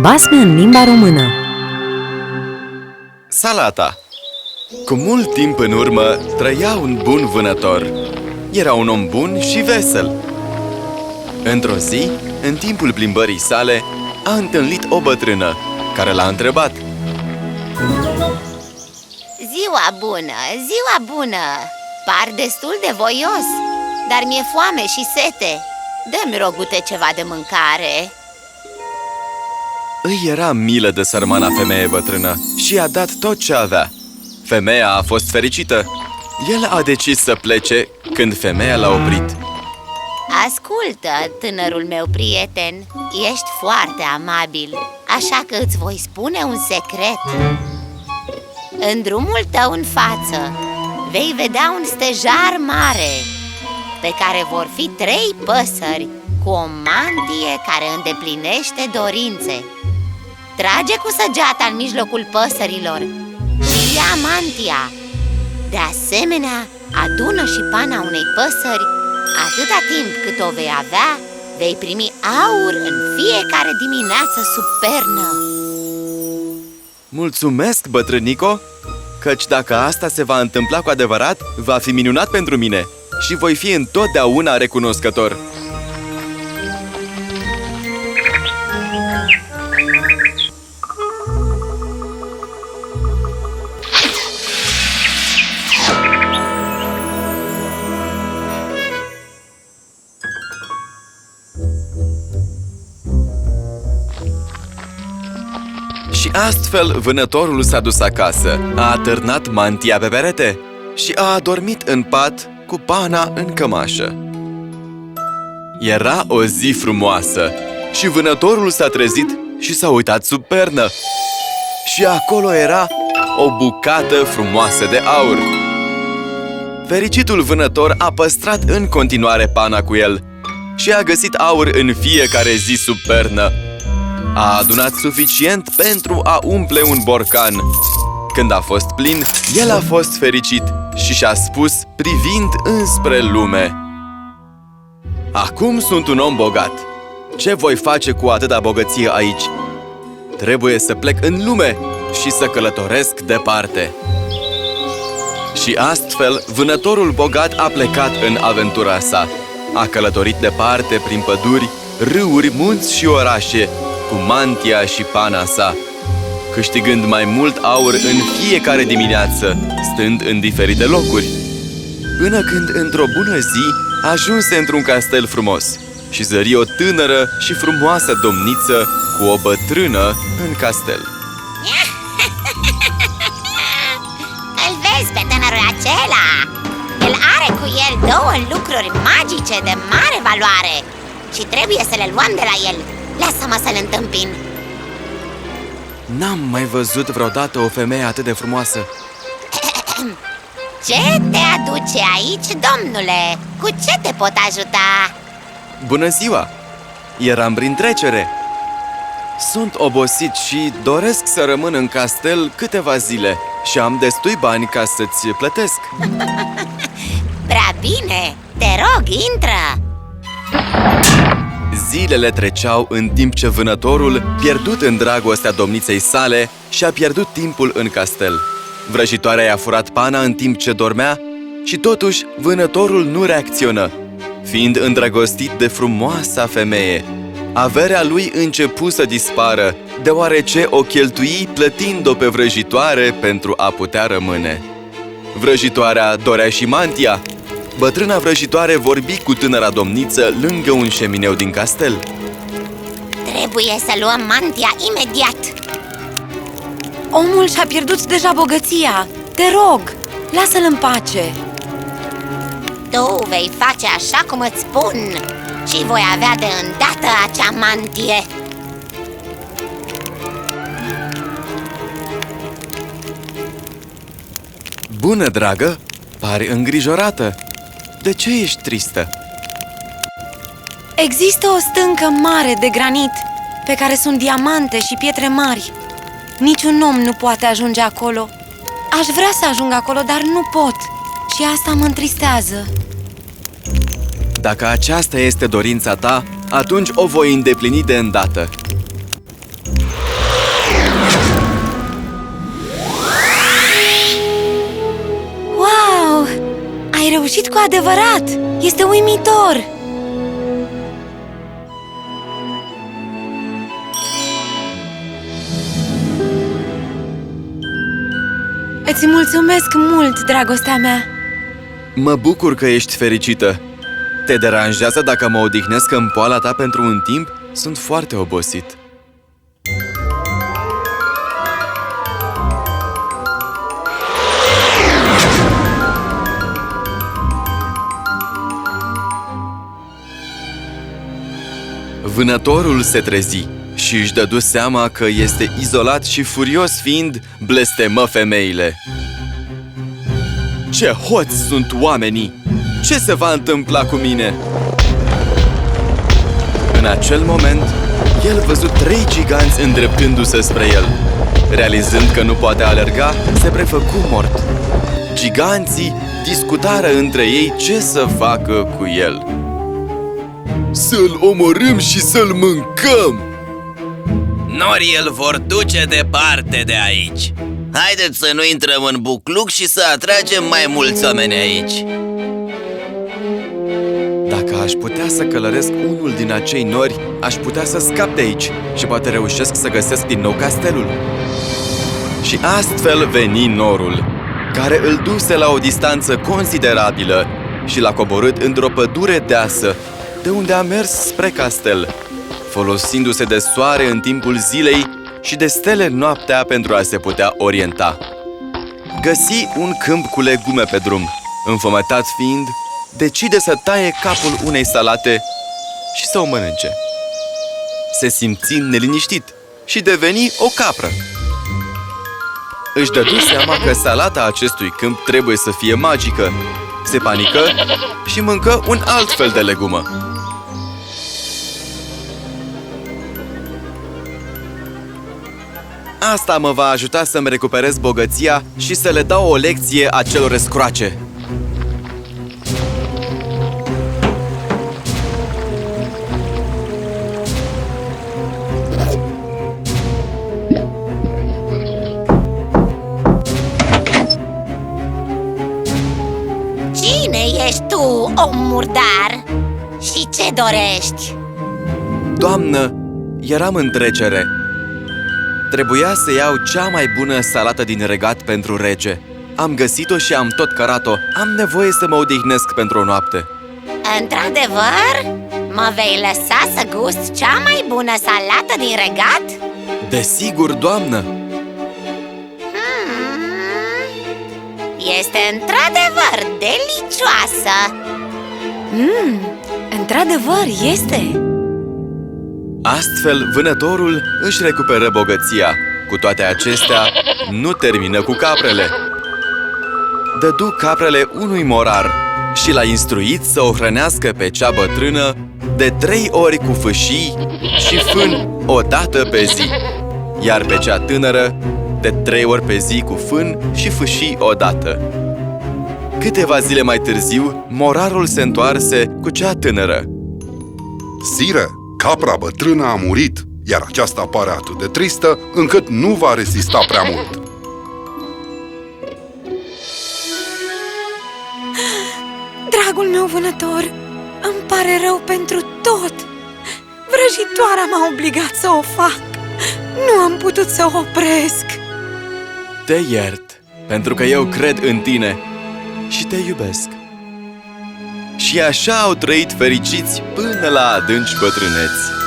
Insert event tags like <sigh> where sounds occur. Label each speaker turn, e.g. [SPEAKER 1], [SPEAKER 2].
[SPEAKER 1] Basme în limba română
[SPEAKER 2] Salata Cu mult timp în urmă trăia un bun vânător. Era un om bun și vesel. Într-o zi, în timpul plimbării sale, a întâlnit o bătrână care l-a întrebat
[SPEAKER 3] Ziua bună, ziua bună! Par destul de voios, dar mi-e foame și sete Dă-mi rogute ceva de mâncare
[SPEAKER 2] Îi era milă de sărmana femeie bătrână și i-a dat tot ce avea. Femeia a fost fericită. El a decis să plece când femeia l-a oprit.
[SPEAKER 3] Ascultă, tânărul meu prieten, ești foarte amabil Așa că îți voi spune un secret În drumul tău în față vei vedea un stejar mare Pe care vor fi trei păsări cu o mantie care îndeplinește dorințe Trage cu săgeata în mijlocul păsărilor. Și ia mantia. De asemenea, adună și pana unei păsări. Atâta timp cât o vei avea, vei primi aur în fiecare dimineață sub pernă
[SPEAKER 2] Mulțumesc, bătrânico, căci dacă asta se va întâmpla cu adevărat, va fi minunat pentru mine și voi fi întotdeauna recunoscător. Și astfel vânătorul s-a dus acasă, a atârnat mantia pe perete și a adormit în pat cu pana în cămașă. Era o zi frumoasă și vânătorul s-a trezit și s-a uitat sub pernă. Și acolo era o bucată frumoasă de aur. Fericitul vânător a păstrat în continuare pana cu el și a găsit aur în fiecare zi sub pernă. A adunat suficient pentru a umple un borcan. Când a fost plin, el a fost fericit și și-a spus privind înspre lume. Acum sunt un om bogat. Ce voi face cu atâta bogăție aici? Trebuie să plec în lume și să călătoresc departe. Și astfel, vânătorul bogat a plecat în aventura sa. A călătorit departe prin păduri, râuri, munți și orașe, cu mantia și pana sa, câștigând mai mult aur în fiecare dimineață, stând în diferite locuri. Până când, într-o bună zi, ajunse într-un castel frumos și zări o tânără și frumoasă domniță cu o bătrână în castel. <laughs>
[SPEAKER 3] Îl vezi pe tânărul acela? El are cu el două lucruri magice de mare valoare Și trebuie să le luăm de la el Lasă-mă să-l întâmpin
[SPEAKER 2] N-am mai văzut vreodată o femeie atât de frumoasă <clears throat>
[SPEAKER 3] Ce te aduce aici, domnule? Cu ce te pot ajuta?
[SPEAKER 2] Bună ziua! Eram prin trecere Sunt obosit și doresc să rămân în castel câteva zile Și am destui bani ca să-ți plătesc <laughs>
[SPEAKER 3] Prea bine! Te rog, intră!
[SPEAKER 2] Zilele treceau în timp ce vânătorul, pierdut în dragostea domniței sale, și-a pierdut timpul în castel. Vrăjitoarea i-a furat pana în timp ce dormea și totuși vânătorul nu reacționă, fiind îndrăgostit de frumoasa femeie. Averea lui începu să dispară, deoarece o cheltui plătind-o pe vrăjitoare pentru a putea rămâne. Vrăjitoarea dorea și mantia, Bătrâna vrăjitoare vorbi cu tânăra domniță lângă un șemineu din castel
[SPEAKER 3] Trebuie să luăm mantia imediat
[SPEAKER 1] Omul și-a pierdut deja bogăția Te rog, lasă-l în pace
[SPEAKER 3] Tu vei face așa cum îți spun Și voi avea de îndată acea mantie
[SPEAKER 2] Bună, dragă! Pari îngrijorată! De ce ești tristă?
[SPEAKER 1] Există o stâncă mare de granit Pe care sunt diamante și pietre mari. Niciun om nu poate ajunge acolo. Aș vrea să ajung acolo, dar nu pot. Și asta mă întristează.
[SPEAKER 2] Dacă aceasta este dorința ta, atunci o voi îndeplini de îndată
[SPEAKER 1] reușit cu adevărat! Este uimitor! Îți mulțumesc mult, dragostea mea!
[SPEAKER 2] Mă bucur că ești fericită. Te deranjează dacă mă odihnesc în poala ta pentru un timp? Sunt foarte obosit. Vânătorul se trezi și își dădu seama că este izolat și furios fiind blestemă femeile. Ce hoți sunt oamenii! Ce se va întâmpla cu mine? În acel moment, el văzut trei giganți îndreptându-se spre el. Realizând că nu poate alerga, se prefăcu mort. Giganții discutară între ei ce să facă cu el. Să-l omorâm și să-l mâncăm!
[SPEAKER 4] Norii îl vor duce departe de aici Haideți să nu intrăm în bucluc și să atragem mai mulți oameni aici
[SPEAKER 2] Dacă aș putea să călăresc unul din acei nori, aș putea să scap de aici și poate reușesc să găsesc din nou castelul. Și astfel veni norul, care îl duse la o distanță considerabilă și l-a coborât într-o pădure deasă, de unde a mers spre castel, folosindu-se de soare în timpul zilei și de stele noaptea pentru a se putea orienta. Găsi un câmp cu legume pe drum, înfometat fiind, decide să taie capul unei salate și să o mănânce. Se simți neliniștit și deveni o capră. Își dădu seama că salata acestui câmp trebuie să fie magică. Se panică și mâncă un alt fel de legumă. Asta mă va ajuta să-mi recuperez bogăția și să le dau o lecție acelor scroace.
[SPEAKER 3] Cine ești tu, om murdar? Și ce dorești?
[SPEAKER 2] Doamnă, eram în trecere. Trebuia să iau cea mai bună salată din regat pentru rege. Am găsit-o și am tot cărat-o. Am nevoie să mă odihnesc pentru o noapte.
[SPEAKER 3] Într-adevăr? Mă vei lăsa să gust cea mai bună salată din regat?
[SPEAKER 2] Desigur, doamnă!
[SPEAKER 3] Hmm, Este într-adevăr delicioasă
[SPEAKER 1] Mmm, într-adevăr, este!
[SPEAKER 2] Astfel, vânătorul își recuperă bogăția. Cu toate acestea, nu termină cu caprele. Dădu caprele unui morar și l-a instruit să o hrănească pe cea bătrână de trei ori cu fâșii și fân o dată pe zi, iar pe cea tânără de trei ori pe zi cu fân și fâșii o dată. Câteva zile mai târziu, morarul se întoarse cu cea tânără.
[SPEAKER 5] Sire, capra bătrână a murit, iar aceasta pare atât de tristă încât nu va rezista prea mult.
[SPEAKER 1] Dragul meu vânător, îmi pare rău pentru tot! Vrăjitoarea m-a obligat să o fac! Nu am putut să o opresc!
[SPEAKER 2] Te iert, pentru că eu cred în tine și te iubesc. Și așa au trăit fericiți până la adânci bătrâneți.